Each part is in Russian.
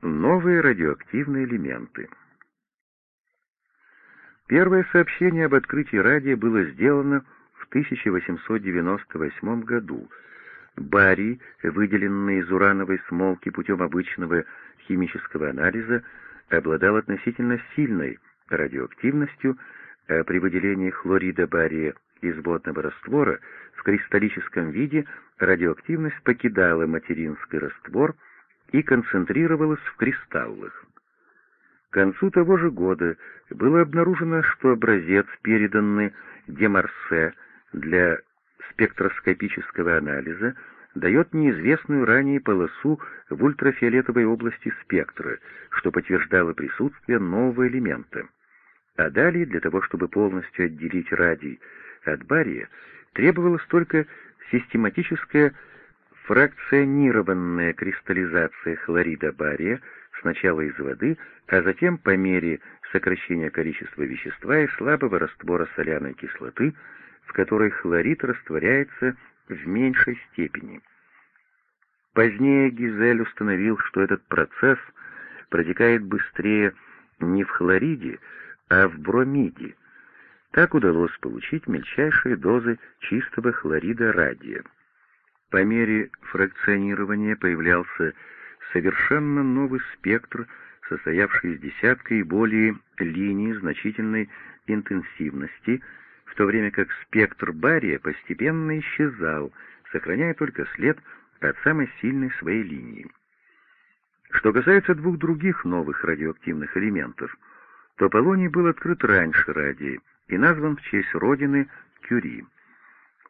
Новые радиоактивные элементы. Первое сообщение об открытии радия было сделано в 1898 году. Барий, выделенный из урановой смолки путем обычного химического анализа, обладал относительно сильной радиоактивностью, а при выделении хлорида бария из водного раствора в кристаллическом виде радиоактивность покидала материнский раствор и концентрировалась в кристаллах. К концу того же года было обнаружено, что образец, переданный Демарсе для спектроскопического анализа, дает неизвестную ранее полосу в ультрафиолетовой области спектра, что подтверждало присутствие нового элемента. А далее, для того, чтобы полностью отделить радий от бария, требовалась только систематическая фракционированная кристаллизация хлорида бария сначала из воды, а затем по мере сокращения количества вещества и слабого раствора соляной кислоты, в которой хлорид растворяется в меньшей степени. Позднее Гизель установил, что этот процесс протекает быстрее не в хлориде, а в бромиде. Так удалось получить мельчайшие дозы чистого хлорида радия. По мере фракционирования появлялся совершенно новый спектр, состоявший из десятка и более линий значительной интенсивности, в то время как спектр бария постепенно исчезал, сохраняя только след от самой сильной своей линии. Что касается двух других новых радиоактивных элементов, то полоний был открыт раньше радия и назван в честь родины Кюри.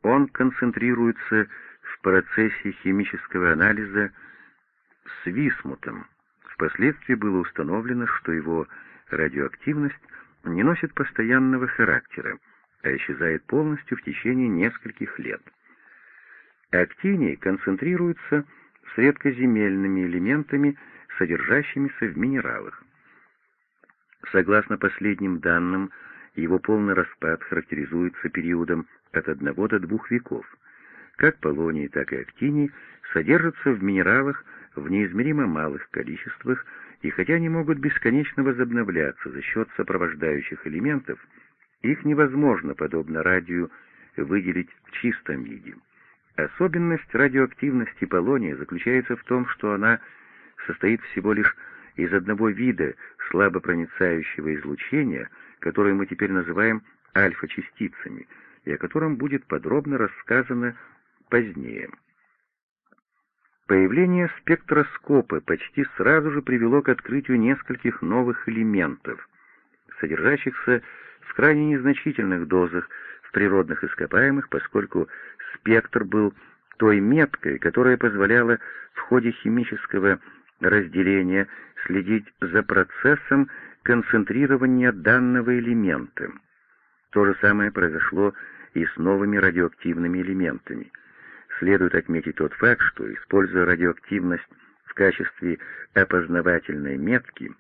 Он концентрируется в процессе химического анализа с висмутом. Впоследствии было установлено, что его радиоактивность не носит постоянного характера, а исчезает полностью в течение нескольких лет. Актиний концентрируется с редкоземельными элементами, содержащимися в минералах. Согласно последним данным, его полный распад характеризуется периодом от одного до двух веков. Как полоний, так и актиний содержатся в минералах в неизмеримо малых количествах, и хотя они могут бесконечно возобновляться за счет сопровождающих элементов, их невозможно, подобно радию, выделить в чистом виде. Особенность радиоактивности полония заключается в том, что она состоит всего лишь из одного вида слабо проницающего излучения, которое мы теперь называем альфа-частицами, и о котором будет подробно рассказано позднее. Появление спектроскопа почти сразу же привело к открытию нескольких новых элементов, содержащихся в крайне незначительных дозах в природных ископаемых, поскольку спектр был той меткой, которая позволяла в ходе химического разделения следить за процессом концентрирования данного элемента. То же самое произошло и с новыми радиоактивными элементами — Следует отметить тот факт, что, используя радиоактивность в качестве опознавательной метки,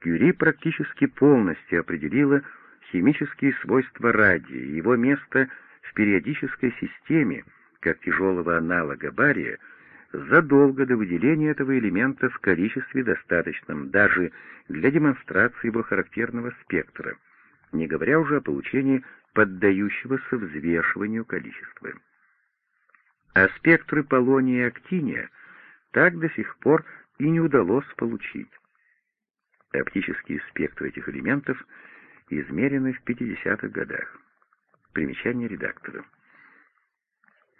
Кюри практически полностью определила химические свойства радия и его место в периодической системе, как тяжелого аналога бария, задолго до выделения этого элемента в количестве достаточном даже для демонстрации его характерного спектра, не говоря уже о получении поддающегося взвешиванию количества а спектры полония и актиния так до сих пор и не удалось получить. Оптические спектры этих элементов измерены в 50-х годах. Примечание редактора.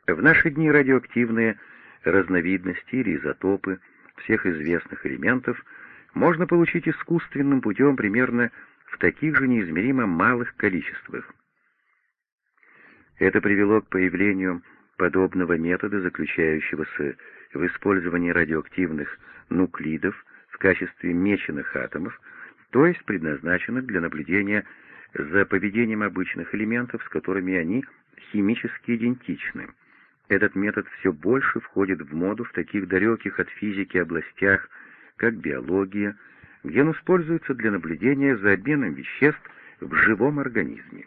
В наши дни радиоактивные разновидности или изотопы всех известных элементов можно получить искусственным путем примерно в таких же неизмеримо малых количествах. Это привело к появлению подобного метода, заключающегося в использовании радиоактивных нуклидов в качестве меченых атомов, то есть предназначенных для наблюдения за поведением обычных элементов, с которыми они химически идентичны. Этот метод все больше входит в моду в таких далеких от физики областях, как биология, где он используется для наблюдения за обменом веществ в живом организме.